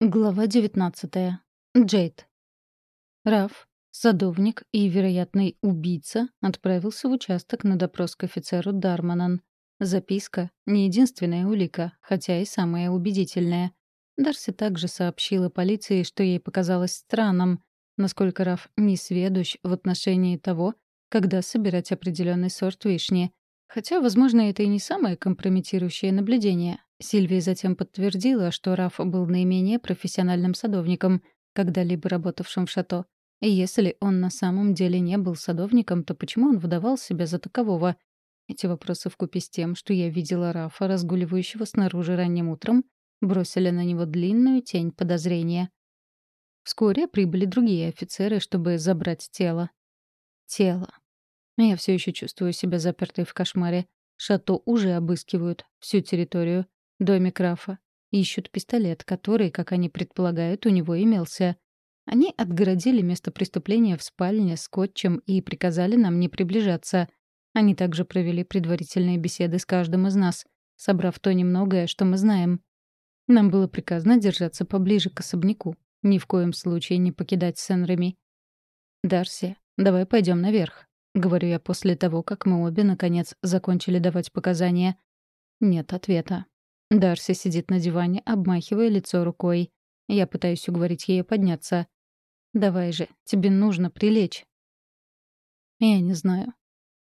Глава 19. Джейд. Раф, садовник и вероятный убийца, отправился в участок на допрос к офицеру Дарманан. Записка — не единственная улика, хотя и самая убедительная. Дарси также сообщила полиции, что ей показалось странным, насколько Раф не сведущ в отношении того, когда собирать определенный сорт вишни. Хотя, возможно, это и не самое компрометирующее наблюдение. Сильвия затем подтвердила, что Раф был наименее профессиональным садовником, когда-либо работавшим в шато. И если он на самом деле не был садовником, то почему он выдавал себя за такового? Эти вопросы вкупе с тем, что я видела Рафа, разгуливающего снаружи ранним утром, бросили на него длинную тень подозрения. Вскоре прибыли другие офицеры, чтобы забрать тело. Тело. Я все еще чувствую себя запертой в кошмаре. Шато уже обыскивают всю территорию. Домик Рафа. Ищут пистолет, который, как они предполагают, у него имелся. Они отгородили место преступления в спальне скотчем и приказали нам не приближаться. Они также провели предварительные беседы с каждым из нас, собрав то немногое, что мы знаем. Нам было приказано держаться поближе к особняку, ни в коем случае не покидать Сен-Реми. «Дарси, давай пойдем наверх», — говорю я после того, как мы обе, наконец, закончили давать показания. Нет ответа. Дарси сидит на диване, обмахивая лицо рукой. Я пытаюсь уговорить ее подняться. «Давай же, тебе нужно прилечь». «Я не знаю».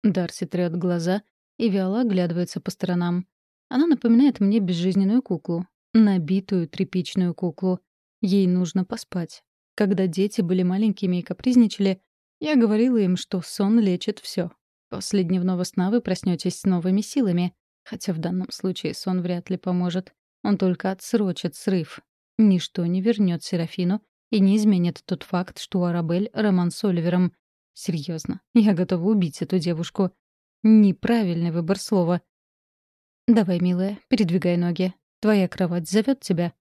Дарси трёт глаза и вяло оглядывается по сторонам. Она напоминает мне безжизненную куклу. Набитую тряпичную куклу. Ей нужно поспать. Когда дети были маленькими и капризничали, я говорила им, что сон лечит все. После дневного сна вы проснетесь с новыми силами. Хотя в данном случае сон вряд ли поможет. Он только отсрочит срыв. Ничто не вернет Серафину и не изменит тот факт, что у Арабель роман с Оливером. Серьезно, я готова убить эту девушку. Неправильный выбор слова. «Давай, милая, передвигай ноги. Твоя кровать зовет тебя».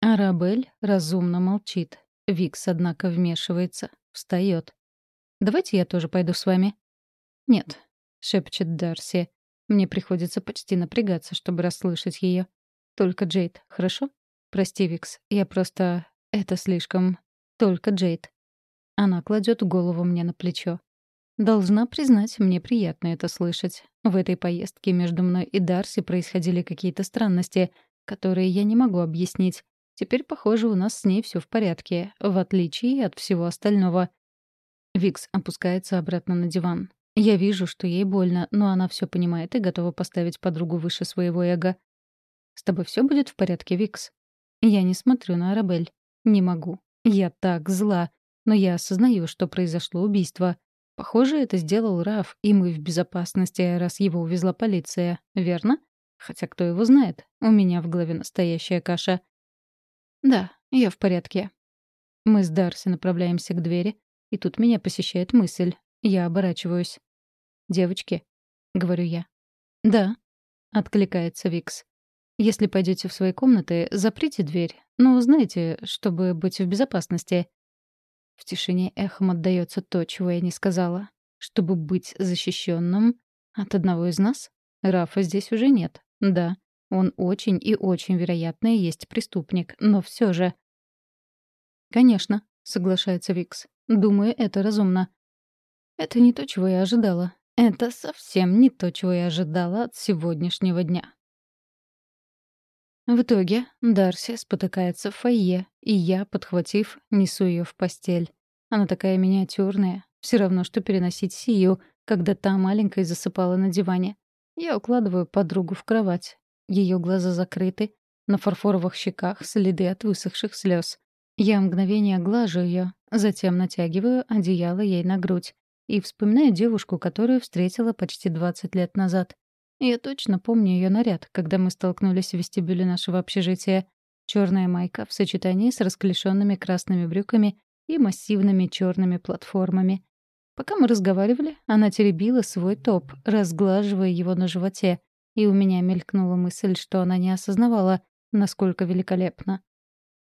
Арабель разумно молчит. Викс, однако, вмешивается, встает. «Давайте я тоже пойду с вами». «Нет», — шепчет Дарси. Мне приходится почти напрягаться, чтобы расслышать ее. Только Джейд, хорошо? Прости, Викс, я просто... Это слишком... Только Джейд. Она кладет голову мне на плечо. Должна признать, мне приятно это слышать. В этой поездке между мной и Дарси происходили какие-то странности, которые я не могу объяснить. Теперь, похоже, у нас с ней все в порядке, в отличие от всего остального. Викс опускается обратно на диван. Я вижу, что ей больно, но она все понимает и готова поставить подругу выше своего эго. «С тобой все будет в порядке, Викс?» Я не смотрю на Арабель. Не могу. Я так зла. Но я осознаю, что произошло убийство. Похоже, это сделал Раф, и мы в безопасности, раз его увезла полиция. Верно? Хотя кто его знает? У меня в голове настоящая каша. Да, я в порядке. Мы с Дарси направляемся к двери, и тут меня посещает мысль. Я оборачиваюсь. «Девочки», — говорю я. «Да», — откликается Викс. «Если пойдете в свои комнаты, заприте дверь. Ну, знаете, чтобы быть в безопасности». В тишине эхом отдаётся то, чего я не сказала. Чтобы быть защищенным от одного из нас? Рафа здесь уже нет. Да, он очень и очень вероятно есть преступник, но все же... «Конечно», — соглашается Викс. «Думаю, это разумно. Это не то, чего я ожидала. Это совсем не то, чего я ожидала от сегодняшнего дня. В итоге Дарси спотыкается в фойе, и я, подхватив, несу ее в постель. Она такая миниатюрная, все равно, что переносить Сию, когда та маленькая засыпала на диване. Я укладываю подругу в кровать. Ее глаза закрыты, на фарфоровых щеках следы от высохших слез. Я мгновение глажу ее, затем натягиваю одеяло ей на грудь и вспоминаю девушку, которую встретила почти 20 лет назад. Я точно помню ее наряд, когда мы столкнулись в вестибюле нашего общежития. Черная майка в сочетании с расклешенными красными брюками и массивными черными платформами. Пока мы разговаривали, она теребила свой топ, разглаживая его на животе, и у меня мелькнула мысль, что она не осознавала, насколько великолепна.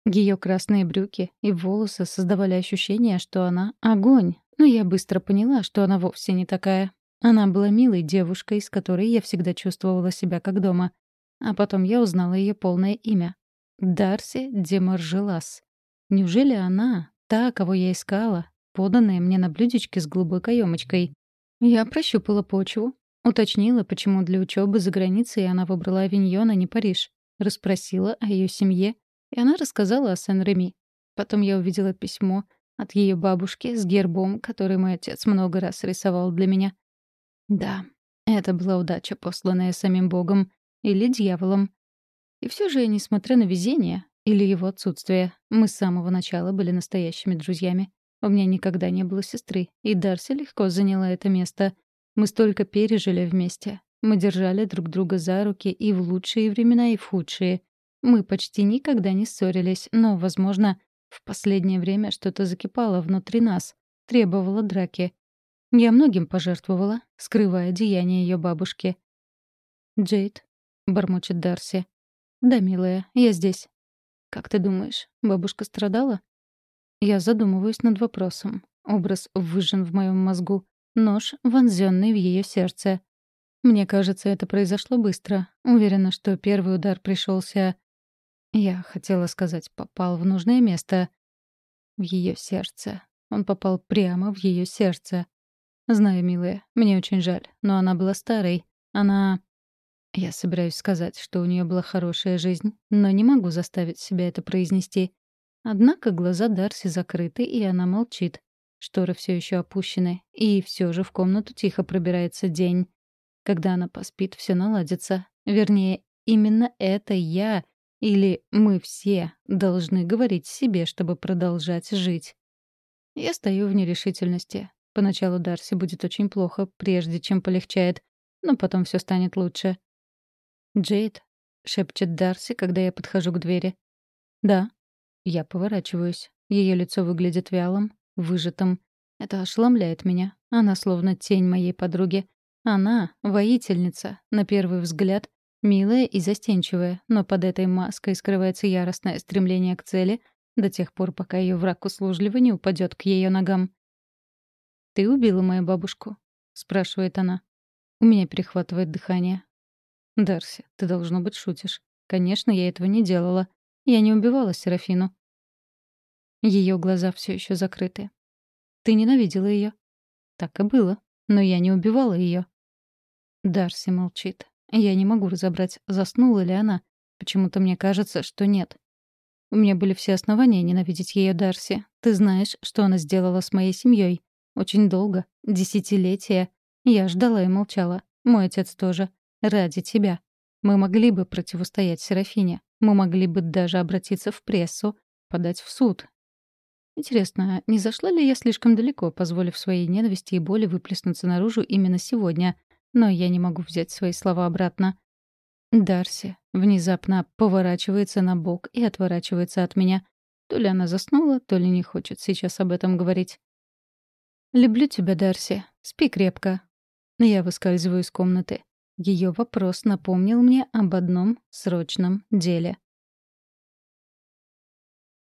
Ее красные брюки и волосы создавали ощущение, что она — огонь, но я быстро поняла, что она вовсе не такая. Она была милой девушкой, с которой я всегда чувствовала себя как дома. А потом я узнала ее полное имя. Дарси Демаржелас. Неужели она, та, кого я искала, поданная мне на блюдечке с голубой каемочкой? Я прощупала почву, уточнила, почему для учебы за границей она выбрала Авиньон, а не Париж. Расспросила о ее семье, и она рассказала о Сен-Реми. Потом я увидела письмо от ее бабушки с гербом, который мой отец много раз рисовал для меня. Да, это была удача, посланная самим Богом или дьяволом. И все же, несмотря на везение или его отсутствие, мы с самого начала были настоящими друзьями. У меня никогда не было сестры, и Дарси легко заняла это место. Мы столько пережили вместе. Мы держали друг друга за руки и в лучшие времена, и в худшие. Мы почти никогда не ссорились, но, возможно, в последнее время что-то закипало внутри нас, требовало драки. Я многим пожертвовала, скрывая деяния ее бабушки. «Джейд», — бормочет Дарси. «Да, милая, я здесь». «Как ты думаешь, бабушка страдала?» Я задумываюсь над вопросом. Образ выжжен в моем мозгу. Нож, вонзенный в ее сердце. Мне кажется, это произошло быстро. Уверена, что первый удар пришелся. Я хотела сказать, попал в нужное место. В ее сердце. Он попал прямо в ее сердце. Знаю, милая, мне очень жаль, но она была старой. Она... Я собираюсь сказать, что у нее была хорошая жизнь, но не могу заставить себя это произнести. Однако глаза Дарси закрыты, и она молчит. Шторы все еще опущены, и все же в комнату тихо пробирается день. Когда она поспит, все наладится. Вернее, именно это я или мы все должны говорить себе, чтобы продолжать жить. Я стою в нерешительности. Поначалу Дарси будет очень плохо, прежде чем полегчает, но потом все станет лучше. «Джейд», — шепчет Дарси, когда я подхожу к двери. «Да». Я поворачиваюсь. Ее лицо выглядит вялым, выжатым. Это ошеломляет меня. Она словно тень моей подруги. Она — воительница, на первый взгляд, милая и застенчивая, но под этой маской скрывается яростное стремление к цели до тех пор, пока ее враг услужливо не упадет к ее ногам. «Ты убила мою бабушку?» — спрашивает она. У меня перехватывает дыхание. «Дарси, ты, должно быть, шутишь. Конечно, я этого не делала. Я не убивала Серафину». Ее глаза все еще закрыты. «Ты ненавидела ее?» «Так и было. Но я не убивала ее. Дарси молчит. Я не могу разобрать, заснула ли она. Почему-то мне кажется, что нет. У меня были все основания ненавидеть ее, Дарси. Ты знаешь, что она сделала с моей семьей. Очень долго. Десятилетия. Я ждала и молчала. Мой отец тоже. Ради тебя. Мы могли бы противостоять Серафине. Мы могли бы даже обратиться в прессу, подать в суд. Интересно, не зашла ли я слишком далеко, позволив своей ненависти и боли выплеснуться наружу именно сегодня? Но я не могу взять свои слова обратно. Дарси внезапно поворачивается на бок и отворачивается от меня. То ли она заснула, то ли не хочет сейчас об этом говорить. «Люблю тебя, Дарси. Спи крепко». Я выскальзываю из комнаты. Ее вопрос напомнил мне об одном срочном деле.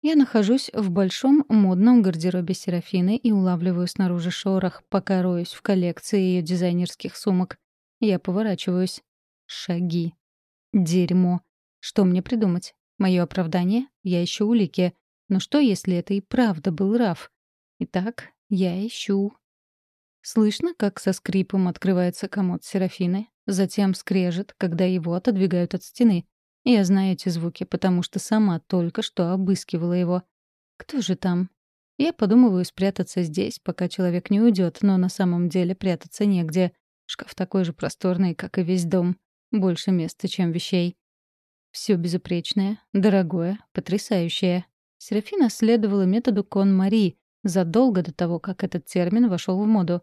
Я нахожусь в большом модном гардеробе Серафины и улавливаю снаружи шорох, пока роюсь в коллекции ее дизайнерских сумок. Я поворачиваюсь. Шаги. Дерьмо. Что мне придумать? Мое оправдание? Я ищу улики. Но что, если это и правда был Раф? Итак, я ищу. Слышно, как со скрипом открывается комод Серафины, затем скрежет, когда его отодвигают от стены. Я знаю эти звуки, потому что сама только что обыскивала его. Кто же там? Я подумываю спрятаться здесь, пока человек не уйдет, но на самом деле прятаться негде. Шкаф такой же просторный, как и весь дом. Больше места, чем вещей. Все безупречное, дорогое, потрясающее. Серафина следовала методу Кон-Мари, задолго до того, как этот термин вошел в моду.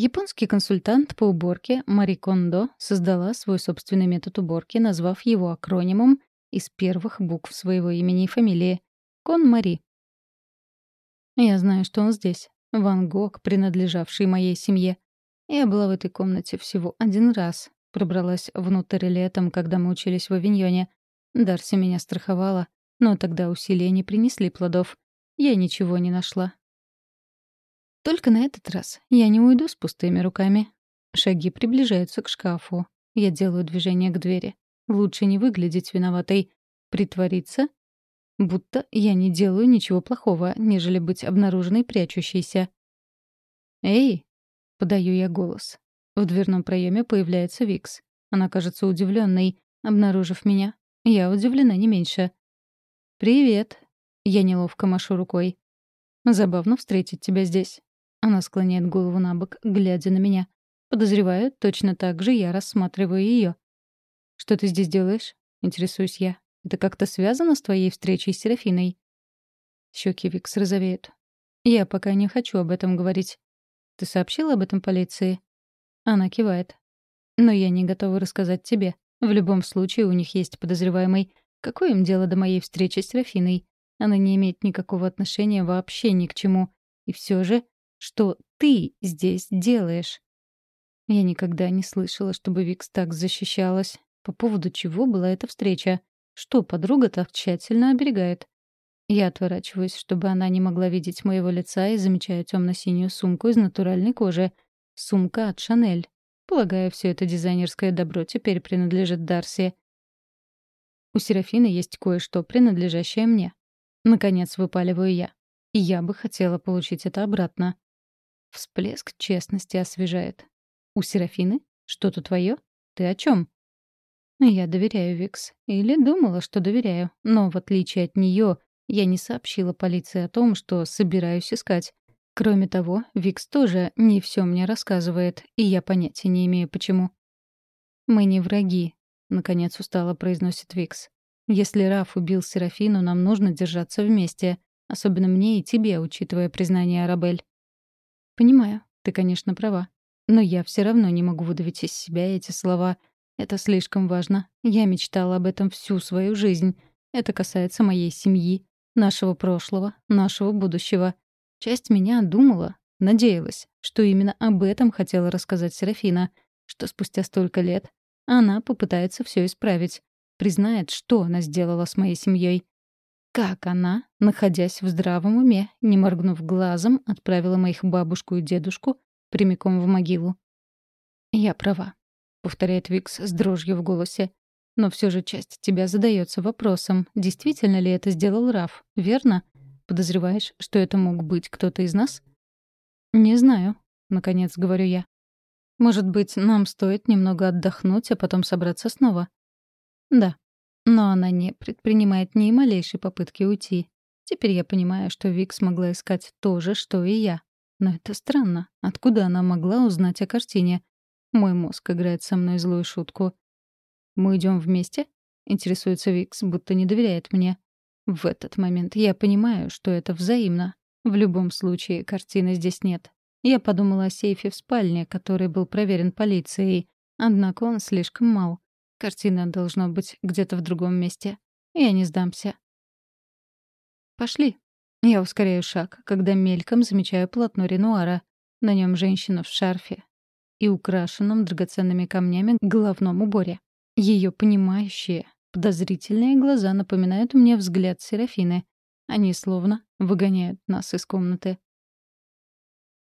Японский консультант по уборке Мари Кондо создала свой собственный метод уборки, назвав его акронимом из первых букв своего имени и фамилии — Кон-Мари. Я знаю, что он здесь. Ван Гог, принадлежавший моей семье. Я была в этой комнате всего один раз. Пробралась внутрь летом, когда мы учились в Авиньоне. Дарси меня страховала. Но тогда усилия не принесли плодов. Я ничего не нашла. Только на этот раз я не уйду с пустыми руками. Шаги приближаются к шкафу. Я делаю движение к двери. Лучше не выглядеть виноватой. Притвориться, будто я не делаю ничего плохого, нежели быть обнаруженной прячущейся. «Эй!» — подаю я голос. В дверном проеме появляется Викс. Она кажется удивленной, обнаружив меня. Я удивлена не меньше. «Привет!» — я неловко машу рукой. «Забавно встретить тебя здесь». Она склоняет голову на бок, глядя на меня. Подозреваю, точно так же я рассматриваю ее. «Что ты здесь делаешь?» — интересуюсь я. «Это как-то связано с твоей встречей с Серафиной?» Щеки Викс розовеют. «Я пока не хочу об этом говорить. Ты сообщила об этом полиции?» Она кивает. «Но я не готова рассказать тебе. В любом случае у них есть подозреваемый. Какое им дело до моей встречи с Серафиной? Она не имеет никакого отношения вообще ни к чему. И все же, что ты здесь делаешь?» Я никогда не слышала, чтобы Викс так защищалась. По поводу чего была эта встреча? Что подруга так тщательно оберегает? Я отворачиваюсь, чтобы она не могла видеть моего лица и замечаю темно-синюю сумку из натуральной кожи. Сумка от Шанель. Полагаю, все это дизайнерское добро теперь принадлежит Дарси. У Серафины есть кое-что, принадлежащее мне. Наконец выпаливаю я. И я бы хотела получить это обратно. Всплеск честности освежает. У Серафины? Что-то твое? Ты о чем? Я доверяю Викс. Или думала, что доверяю. Но в отличие от нее, я не сообщила полиции о том, что собираюсь искать. Кроме того, Викс тоже не все мне рассказывает, и я понятия не имею, почему. «Мы не враги», — наконец устало произносит Викс. «Если Раф убил Серафину, нам нужно держаться вместе. Особенно мне и тебе, учитывая признание Арабель». «Понимаю, ты, конечно, права. Но я все равно не могу выдавить из себя эти слова. Это слишком важно. Я мечтала об этом всю свою жизнь. Это касается моей семьи, нашего прошлого, нашего будущего. Часть меня думала, надеялась, что именно об этом хотела рассказать Серафина, что спустя столько лет она попытается все исправить, признает, что она сделала с моей семьей. Как она, находясь в здравом уме, не моргнув глазом, отправила моих бабушку и дедушку прямиком в могилу. Я права повторяет Викс с дрожью в голосе. Но все же часть тебя задается вопросом, действительно ли это сделал Раф, верно? Подозреваешь, что это мог быть кто-то из нас? Не знаю, наконец говорю я. Может быть, нам стоит немного отдохнуть, а потом собраться снова? Да. Но она не предпринимает ни малейшей попытки уйти. Теперь я понимаю, что Вик смогла искать то же, что и я. Но это странно. Откуда она могла узнать о картине? Мой мозг играет со мной злую шутку. «Мы идем вместе?» — интересуется Викс, будто не доверяет мне. В этот момент я понимаю, что это взаимно. В любом случае, картины здесь нет. Я подумала о сейфе в спальне, который был проверен полицией. Однако он слишком мал. Картина должна быть где-то в другом месте. Я не сдамся. «Пошли». Я ускоряю шаг, когда мельком замечаю полотно Ренуара. На нем женщина в шарфе, и украшенном драгоценными камнями головном уборе. Ее понимающие, подозрительные глаза напоминают мне взгляд Серафины. Они словно выгоняют нас из комнаты.